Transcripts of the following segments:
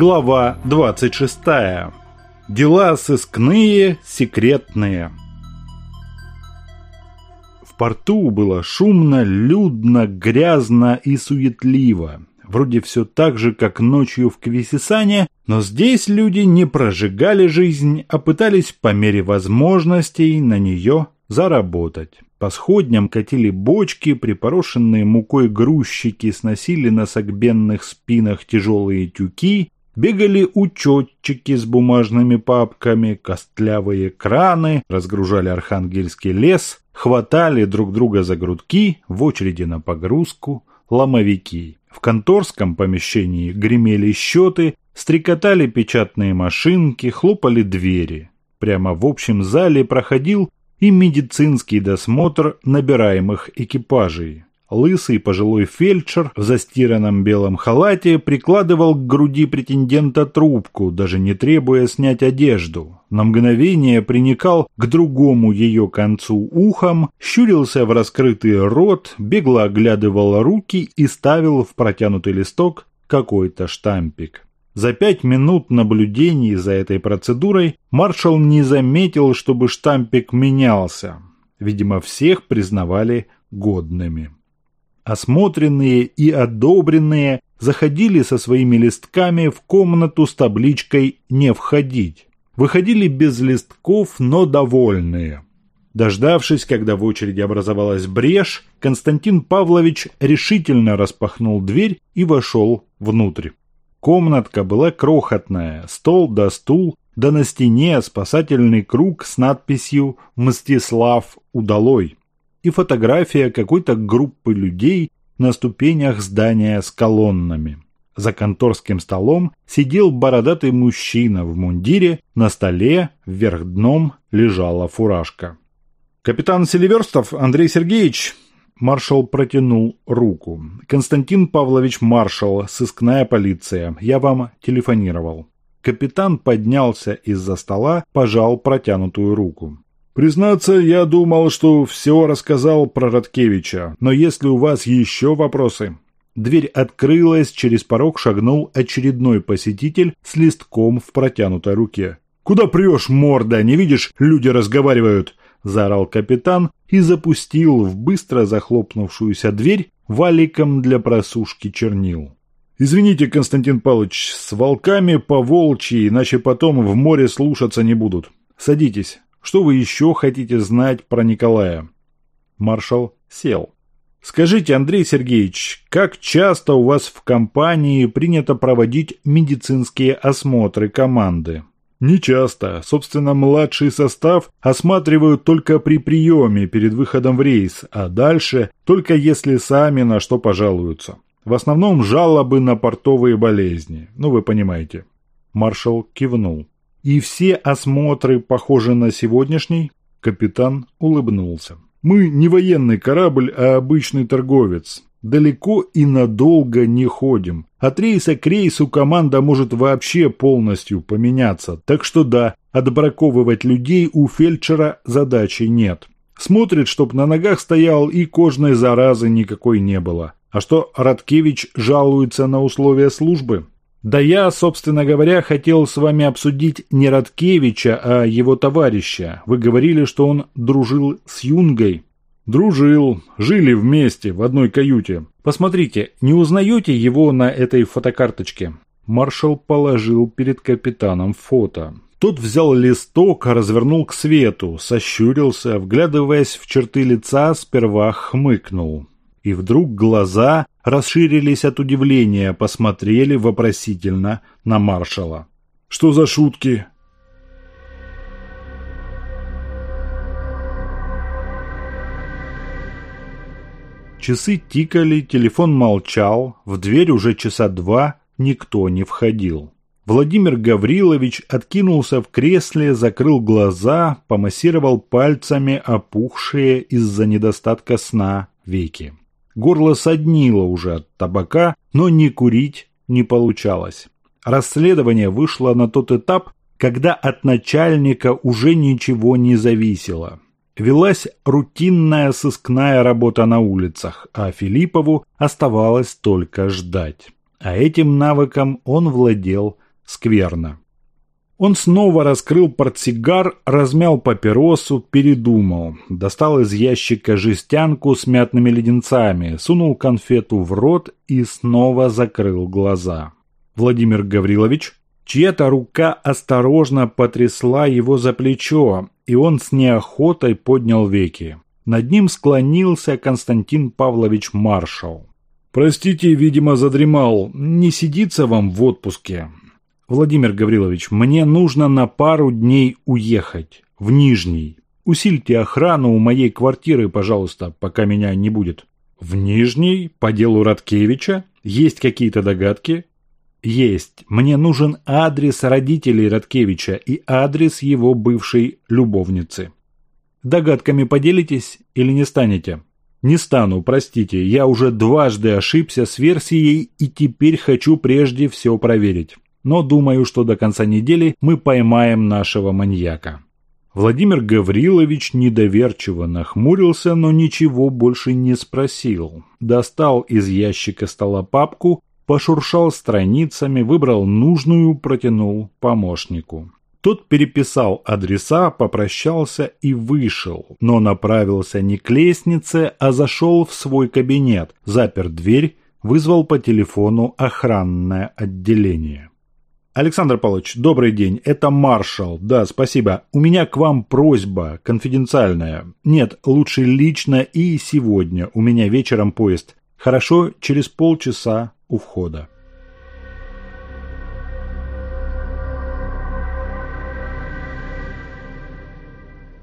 Глава 26. Дела сыскные, секретные. В порту было шумно, людно, грязно и суетливо. Вроде все так же, как ночью в Квисисане, но здесь люди не прожигали жизнь, а пытались по мере возможностей на нее заработать. По сходням катили бочки, припорошенные мукой грузчики сносили на согбенных спинах тяжелые тюки, Бегали учетчики с бумажными папками, костлявые краны, разгружали архангельский лес, хватали друг друга за грудки в очереди на погрузку, ломовики. В конторском помещении гремели счеты, стрекотали печатные машинки, хлопали двери. Прямо в общем зале проходил и медицинский досмотр набираемых экипажей. Лысый пожилой фельдшер в застиранном белом халате прикладывал к груди претендента трубку, даже не требуя снять одежду. На мгновение приникал к другому ее концу ухом, щурился в раскрытый рот, бегло оглядывал руки и ставил в протянутый листок какой-то штампик. За пять минут наблюдений за этой процедурой маршал не заметил, чтобы штампик менялся. Видимо, всех признавали годными осмотренные и одобренные, заходили со своими листками в комнату с табличкой «Не входить». Выходили без листков, но довольные. Дождавшись, когда в очереди образовалась брешь, Константин Павлович решительно распахнул дверь и вошел внутрь. Комнатка была крохотная, стол да стул, да на стене спасательный круг с надписью «Мстислав удалой» и фотография какой-то группы людей на ступенях здания с колоннами. За конторским столом сидел бородатый мужчина в мундире, на столе вверх дном лежала фуражка. «Капитан Селиверстов Андрей Сергеевич!» Маршал протянул руку. «Константин Павлович Маршал, сыскная полиция. Я вам телефонировал». Капитан поднялся из-за стола, пожал протянутую руку. Признаться, я думал, что все рассказал про Радкевича, но если у вас еще вопросы... Дверь открылась, через порог шагнул очередной посетитель с листком в протянутой руке. «Куда прешь, морда? Не видишь, люди разговаривают!» – заорал капитан и запустил в быстро захлопнувшуюся дверь валиком для просушки чернил. «Извините, Константин Павлович, с волками по волчьи, иначе потом в море слушаться не будут. Садитесь». Что вы еще хотите знать про Николая?» Маршал сел. «Скажите, Андрей Сергеевич, как часто у вас в компании принято проводить медицинские осмотры команды?» «Не часто. Собственно, младший состав осматривают только при приеме перед выходом в рейс, а дальше только если сами на что пожалуются. В основном жалобы на портовые болезни. Ну, вы понимаете». Маршал кивнул. И все осмотры похожи на сегодняшний? Капитан улыбнулся. Мы не военный корабль, а обычный торговец. Далеко и надолго не ходим. От рейса к рейсу команда может вообще полностью поменяться. Так что да, отбраковывать людей у фельдшера задачи нет. Смотрит, чтоб на ногах стоял и кожной заразы никакой не было. А что Радкевич жалуется на условия службы? Да я, собственно говоря, хотел с вами обсудить не Радкевича, а его товарища. Вы говорили, что он дружил с Юнгой. Дружил. Жили вместе, в одной каюте. Посмотрите, не узнаете его на этой фотокарточке? Маршал положил перед капитаном фото. Тот взял листок, развернул к свету, сощурился, вглядываясь в черты лица, сперва хмыкнул. И вдруг глаза расширились от удивления, посмотрели вопросительно на маршала. «Что за шутки?» Часы тикали, телефон молчал, в дверь уже часа два никто не входил. Владимир Гаврилович откинулся в кресле, закрыл глаза, помассировал пальцами опухшие из-за недостатка сна веки. Горло соднило уже от табака, но не курить не получалось. Расследование вышло на тот этап, когда от начальника уже ничего не зависело. Велась рутинная сыскная работа на улицах, а Филиппову оставалось только ждать. А этим навыком он владел скверно. Он снова раскрыл портсигар, размял папиросу, передумал. Достал из ящика жестянку с мятными леденцами, сунул конфету в рот и снова закрыл глаза. Владимир Гаврилович, чья-то рука осторожно потрясла его за плечо, и он с неохотой поднял веки. Над ним склонился Константин Павлович Маршал. «Простите, видимо, задремал. Не сидится вам в отпуске. Владимир Гаврилович, мне нужно на пару дней уехать. В Нижний. Усильте охрану у моей квартиры, пожалуйста, пока меня не будет. В Нижний? По делу Радкевича? Есть какие-то догадки? Есть. Мне нужен адрес родителей Радкевича и адрес его бывшей любовницы. Догадками поделитесь или не станете? Не стану, простите, я уже дважды ошибся с версией и теперь хочу прежде все проверить но думаю, что до конца недели мы поймаем нашего маньяка». Владимир Гаврилович недоверчиво нахмурился, но ничего больше не спросил. Достал из ящика стола папку, пошуршал страницами, выбрал нужную, протянул помощнику. Тот переписал адреса, попрощался и вышел, но направился не к лестнице, а зашел в свой кабинет, запер дверь, вызвал по телефону охранное отделение. Александр Павлович, добрый день. Это маршал. Да, спасибо. У меня к вам просьба, конфиденциальная. Нет, лучше лично и сегодня. У меня вечером поезд. Хорошо, через полчаса у входа.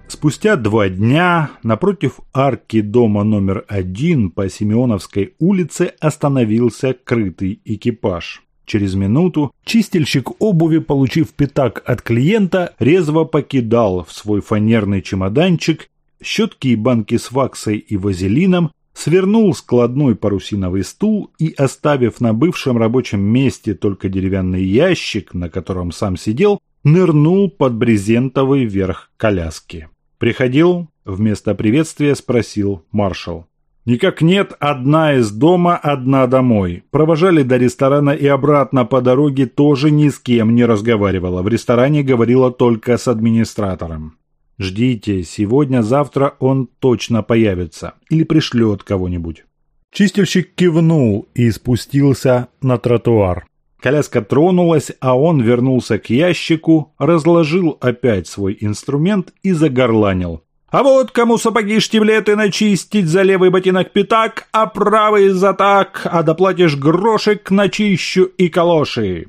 Спустя два дня напротив арки дома номер один по Симеоновской улице остановился крытый экипаж. Через минуту чистильщик обуви, получив пятак от клиента, резво покидал в свой фанерный чемоданчик щетки и банки с ваксой и вазелином, свернул складной парусиновый стул и, оставив на бывшем рабочем месте только деревянный ящик, на котором сам сидел, нырнул под брезентовый верх коляски. «Приходил?» – вместо приветствия спросил маршал. Никак нет, одна из дома, одна домой. Провожали до ресторана и обратно по дороге тоже ни с кем не разговаривала. В ресторане говорила только с администратором. Ждите, сегодня-завтра он точно появится. Или пришлет кого-нибудь. Чистильщик кивнул и спустился на тротуар. Коляска тронулась, а он вернулся к ящику, разложил опять свой инструмент и загорланил. А вот кому сапоги штиблеты начистить за левый ботинок пятак, а правый за так, а доплатишь грошек начищу и калоши.